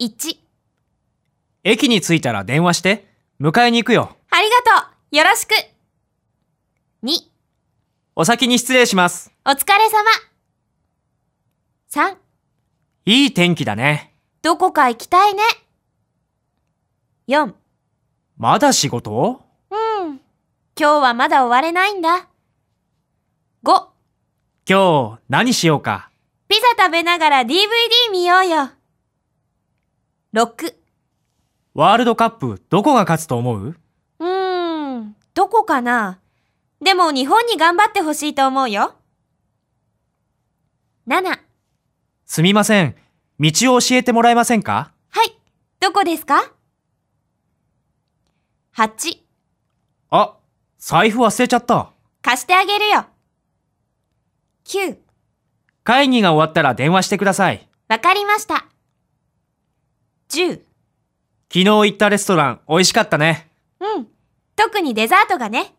1、駅に着いたら電話して。迎えに行くよ。ありがとうよろしく !2、お先に失礼します。お疲れ様 !3、いい天気だね。どこか行きたいね。4、まだ仕事？うん。今日はまだ終われないんだ。5、今日何しようか？ピザ食べながら DVD 見ようよ。6、ワールドカップどこが勝つと思う？うーん、どこかな？でも日本に頑張ってほしいと思うよ。7、すみません。道を教えてもらえませんか？はい、どこですか ?8、あ、財布忘れちゃった。貸してあげるよ。9、会議が終わったら電話してください。わかりました。10、昨日行ったレストラン美味しかったね。うん、特にデザートがね。